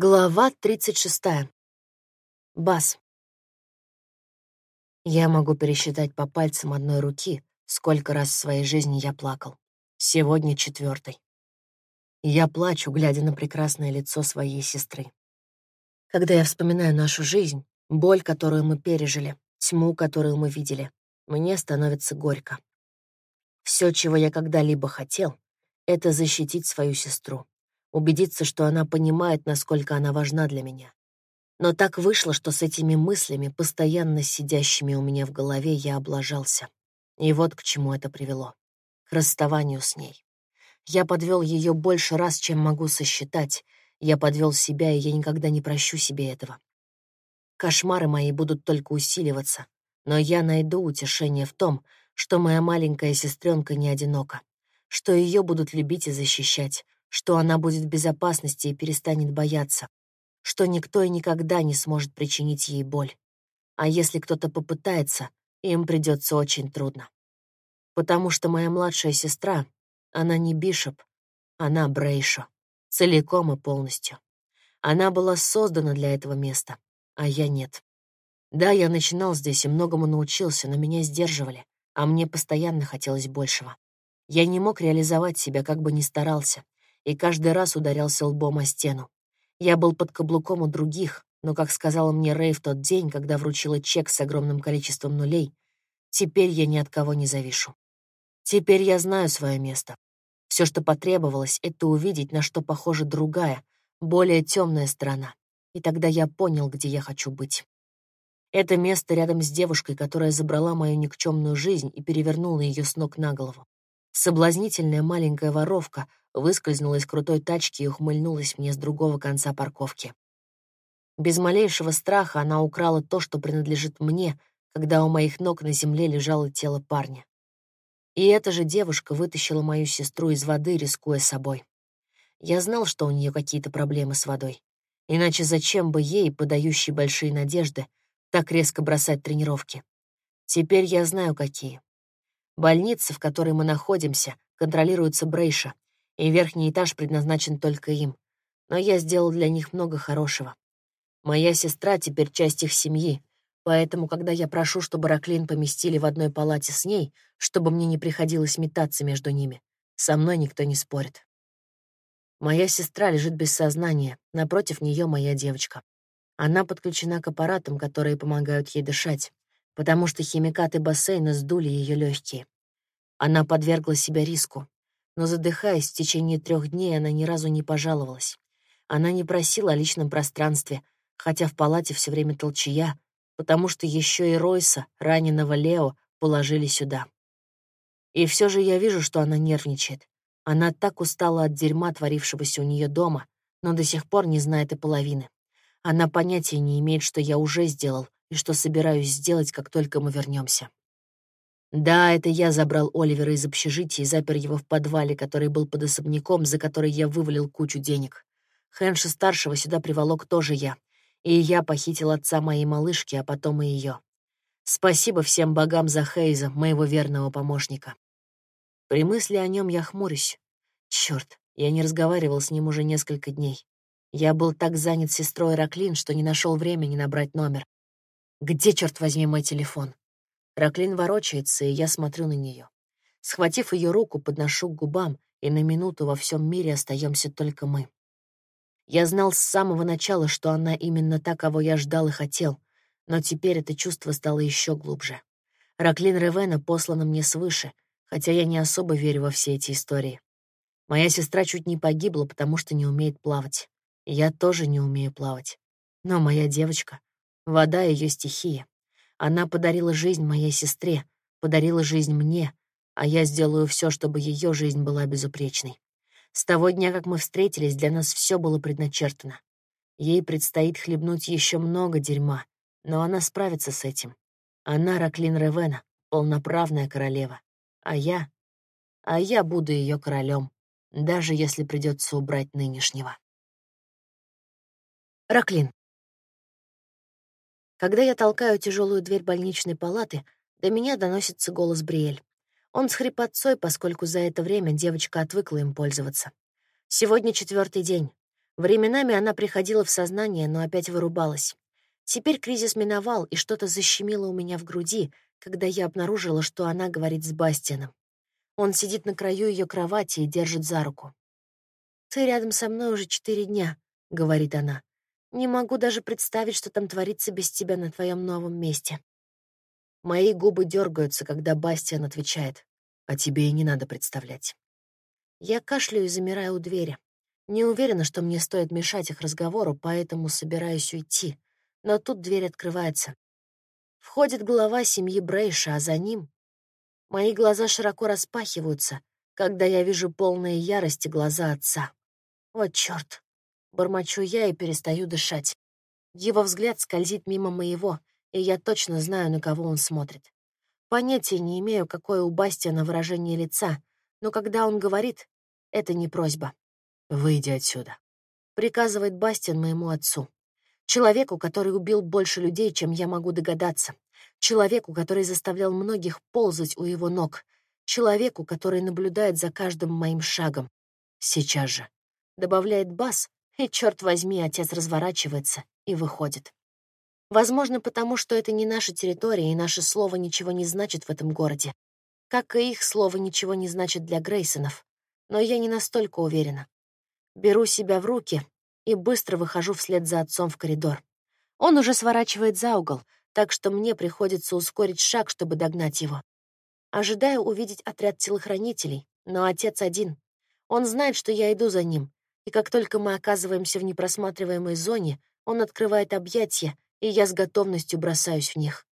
Глава 36. Бас. Я могу пересчитать по пальцам одной руки, сколько раз в своей жизни я плакал. Сегодня четвертый. Я плачу, глядя на прекрасное лицо своей сестры. Когда я вспоминаю нашу жизнь, боль, которую мы пережили, тьму, которую мы видели, мне становится горько. Все, чего я когда-либо хотел, — это защитить свою сестру убедиться, что она понимает, насколько она важна для меня. Но так вышло, что с этими мыслями, постоянно сидящими у меня в голове, я облажался. И вот к чему это привело. К расставанию с ней. Я подвел ее больше раз, чем могу сосчитать. Я подвел себя, и я никогда не прощу себе этого. Кошмары мои будут только усиливаться, но я найду утешение в том, что моя маленькая сестренка не одинока, что ее будут любить и защищать, что она будет в безопасности и перестанет бояться, что никто и никогда не сможет причинить ей боль. А если кто-то попытается, им придется очень трудно. Потому что моя младшая сестра, она не Бишоп, она Брейшо, целиком и полностью. Она была создана для этого места, а я нет. Да, я начинал здесь и многому научился, но меня сдерживали, а мне постоянно хотелось большего. Я не мог реализовать себя, как бы ни старался, и каждый раз ударялся лбом о стену. Я был под каблуком у других, но, как сказала мне Рэй в тот день, когда вручила чек с огромным количеством нулей, теперь я ни от кого не завишу. Теперь я знаю свое место. Все, что потребовалось, это увидеть, на что похожа другая, более темная сторона. И тогда я понял, где я хочу быть. Это место рядом с девушкой, которая забрала мою никчемную жизнь и перевернула ее с ног на голову. Соблазнительная маленькая воровка, выскользнула из крутой тачки и ухмыльнулась мне с другого конца парковки. Без малейшего страха она украла то, что принадлежит мне, когда у моих ног на земле лежало тело парня. И эта же девушка вытащила мою сестру из воды, рискуя собой. Я знал, что у нее какие-то проблемы с водой. Иначе зачем бы ей, подающей большие надежды, так резко бросать тренировки? Теперь я знаю, какие. Больница, в которой мы находимся, контролируется Брейша, и верхний этаж предназначен только им. Но я сделал для них много хорошего. Моя сестра теперь часть их семьи, поэтому, когда я прошу, чтобы Раклин поместили в одной палате с ней, чтобы мне не приходилось метаться между ними, со мной никто не спорит. Моя сестра лежит без сознания, напротив нее моя девочка. Она подключена к аппаратам, которые помогают ей дышать, потому что химикаты бассейна сдули ее легкие. Она подвергла себя риску, но, задыхаясь, в течение трех дней она ни разу не пожаловалась. Она не просила о личном пространстве, хотя в палате все время толчая, потому что еще и Ройса, раненого Лео, положили сюда. И все же я вижу, что она нервничает. Она так устала от дерьма, творившегося у нее дома, но до сих пор не знает и половины. Она понятия не имеет, что я уже сделал и что собираюсь сделать, как только мы вернемся. Да, это я забрал Оливера из общежития и запер его в подвале, который был под особняком, за который я вывалил кучу денег. Хэнша-старшего сюда приволок тоже я. И я похитил отца моей малышки, а потом и ее. Спасибо всем богам за Хейза, моего верного помощника. При мысли о нем я хмурюсь. Черт, я не разговаривал с ним уже несколько дней. Я был так занят сестрой Раклин, что не нашел времени набрать номер. Где, черт возьми, мой телефон? Раклин ворочается, и я смотрю на нее. Схватив ее руку, подношу к губам, и на минуту во всем мире остаемся только мы. Я знал с самого начала, что она именно та, кого я ждал и хотел, но теперь это чувство стало еще глубже. Раклин Ревена послана мне свыше, хотя я не особо верю во все эти истории. Моя сестра чуть не погибла, потому что не умеет плавать. Я тоже не умею плавать. Но моя девочка — вода — ее стихия. Она подарила жизнь моей сестре, подарила жизнь мне, а я сделаю все, чтобы ее жизнь была безупречной. С того дня, как мы встретились, для нас все было предначертано. Ей предстоит хлебнуть еще много дерьма, но она справится с этим. Она Раклин Ревена, полноправная королева. А я... А я буду ее королем, даже если придется убрать нынешнего. Раклин. Когда я толкаю тяжелую дверь больничной палаты, до меня доносится голос Бриэль. Он с хрипотцой, поскольку за это время девочка отвыкла им пользоваться. Сегодня четвертый день. Временами она приходила в сознание, но опять вырубалась. Теперь кризис миновал, и что-то защемило у меня в груди, когда я обнаружила, что она говорит с Бастианом. Он сидит на краю ее кровати и держит за руку. «Ты рядом со мной уже четыре дня», — говорит она. «Не могу даже представить, что там творится без тебя на твоем новом месте». Мои губы дергаются, когда Бастиан отвечает. «А тебе и не надо представлять». Я кашляю и замираю у двери. Не уверена, что мне стоит мешать их разговору, поэтому собираюсь уйти. Но тут дверь открывается. Входит глава семьи Брейша, а за ним... Мои глаза широко распахиваются, когда я вижу полные ярости глаза отца. Вот чёрт. Бормочу я и перестаю дышать. Его взгляд скользит мимо моего, и я точно знаю, на кого он смотрит. Понятия не имею, какое у Бастиана выражение лица, но когда он говорит, это не просьба. «Выйди отсюда», — приказывает Бастиан моему отцу. Человеку, который убил больше людей, чем я могу догадаться. Человеку, который заставлял многих ползать у его ног. Человеку, который наблюдает за каждым моим шагом. Сейчас же. Добавляет бас, и, черт возьми, отец разворачивается и выходит. Возможно, потому что это не наша территория, и наше слово ничего не значит в этом городе. Как и их слово ничего не значит для Грейсонов. Но я не настолько уверена. Беру себя в руки и быстро выхожу вслед за отцом в коридор. Он уже сворачивает за угол, так что мне приходится ускорить шаг, чтобы догнать его. Ожидаю увидеть отряд телохранителей, но отец один. Он знает, что я иду за ним, и как только мы оказываемся в непросматриваемой зоне, он открывает объятия, и я с готовностью бросаюсь в них.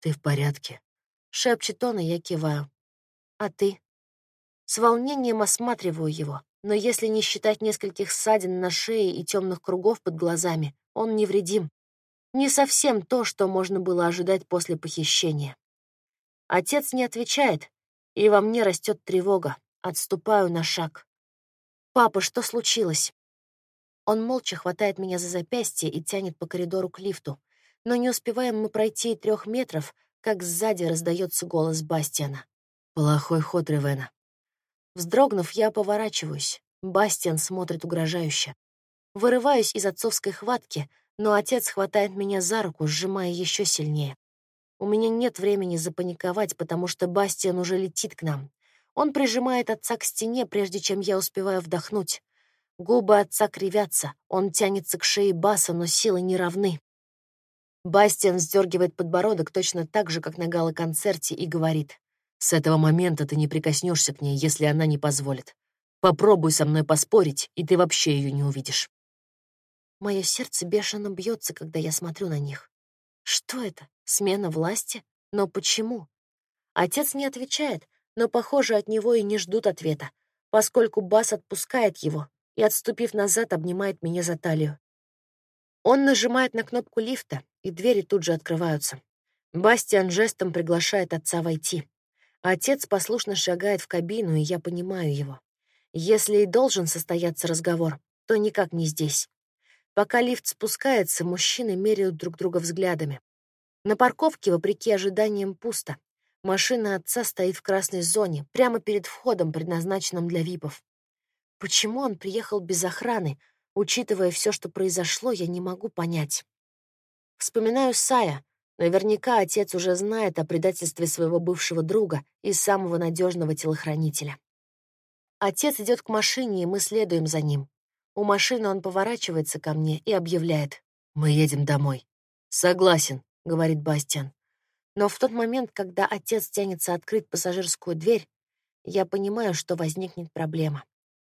«Ты в порядке?» — шепчет он, и я киваю. «А ты?» С волнением осматриваю его но если не считать нескольких ссадин на шее и темных кругов под глазами, он невредим. Не совсем то, что можно было ожидать после похищения. Отец не отвечает, и во мне растет тревога. Отступаю на шаг. «Папа, что случилось?» Он молча хватает меня за запястье и тянет по коридору к лифту. Но не успеваем мы пройти и трех метров, как сзади раздается голос Бастиана. «Плохой ход, Ревена. Вздрогнув, я поворачиваюсь. Бастиан смотрит угрожающе. Вырываюсь из отцовской хватки, но отец хватает меня за руку, сжимая еще сильнее. У меня нет времени запаниковать, потому что Бастиан уже летит к нам. Он прижимает отца к стене, прежде чем я успеваю вдохнуть. Губы отца кривятся, он тянется к шее Баса, но силы не равны. Бастиан сдергивает подбородок точно так же, как на гала-концерте, и говорит. С этого момента ты не прикоснешься к ней, если она не позволит. Попробуй со мной поспорить, и ты вообще ее не увидишь. Мое сердце бешено бьется, когда я смотрю на них. Что это? Смена власти? Но почему? Отец не отвечает, но, похоже, от него и не ждут ответа, поскольку Бас отпускает его и, отступив назад, обнимает меня за талию. Он нажимает на кнопку лифта, и двери тут же открываются. Бастиан жестом приглашает отца войти. Отец послушно шагает в кабину, и я понимаю его. Если и должен состояться разговор, то никак не здесь. Пока лифт спускается, мужчины меряют друг друга взглядами. На парковке, вопреки ожиданиям, пусто. Машина отца стоит в красной зоне, прямо перед входом, предназначенным для випов. Почему он приехал без охраны? Учитывая все, что произошло, я не могу понять. Вспоминаю Сая, Наверняка отец уже знает о предательстве своего бывшего друга и самого надежного телохранителя. Отец идет к машине, и мы следуем за ним. У машины он поворачивается ко мне и объявляет. «Мы едем домой». «Согласен», — говорит Бастиан. Но в тот момент, когда отец тянется открыть пассажирскую дверь, я понимаю, что возникнет проблема.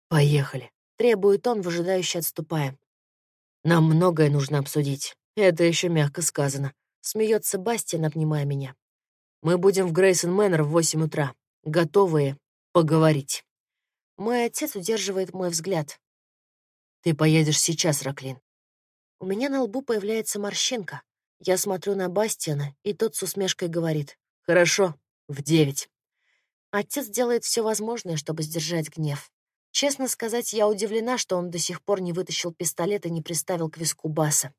«Поехали», — требует он, выжидающе отступая. «Нам многое нужно обсудить. Это еще мягко сказано», Смеется Бастиан, обнимая меня. Мы будем в Грейсон Мэннер в восемь утра, готовые поговорить. Мой отец удерживает мой взгляд. Ты поедешь сейчас, Раклин. У меня на лбу появляется морщинка. Я смотрю на Бастиана, и тот с усмешкой говорит. Хорошо, в девять. Отец делает все возможное, чтобы сдержать гнев. Честно сказать, я удивлена, что он до сих пор не вытащил пистолет и не приставил к виску Баса.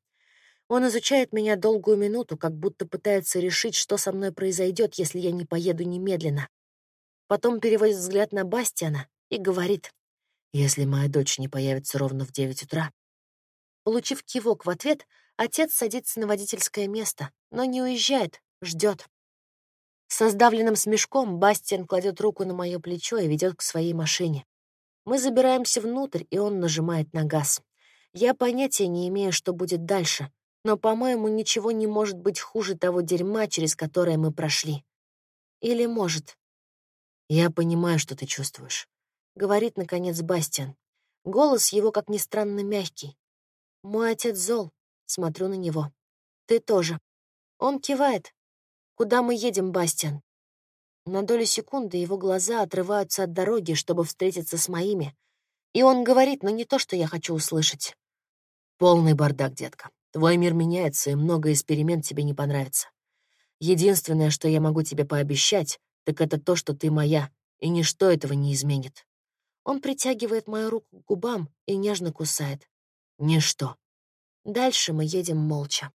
Он изучает меня долгую минуту, как будто пытается решить, что со мной произойдет, если я не поеду немедленно. Потом переводит взгляд на Бастиана и говорит, «Если моя дочь не появится ровно в девять утра, Получив кивок в ответ, отец садится на водительское место, но не уезжает, ждет. Со сдавленным смешком Бастиан кладет руку на мое плечо и ведет к своей машине. Мы забираемся внутрь, и он нажимает на газ. Я понятия не имею, что будет дальше, но, по-моему, ничего не может быть хуже того дерьма, через которое мы прошли. Или может. «Я понимаю, что ты чувствуешь», — говорит, наконец, Бастиан. Голос его, как ни странно, мягкий. «Мой отец зол», — смотрю на него. «Ты тоже». Он кивает. «Куда мы едем, Бастиан?» На долю секунды его глаза отрываются от дороги, чтобы встретиться с моими. И он говорит, но не то, что я хочу услышать. «Полный бардак, детка. Твой мир меняется, и много из перемен тебе не понравится. Единственное, что я могу тебе пообещать, так это то, что ты моя, и ничто этого не изменит. Он притягивает мою руку к губам и нежно кусает. Ничто. Дальше мы едем молча.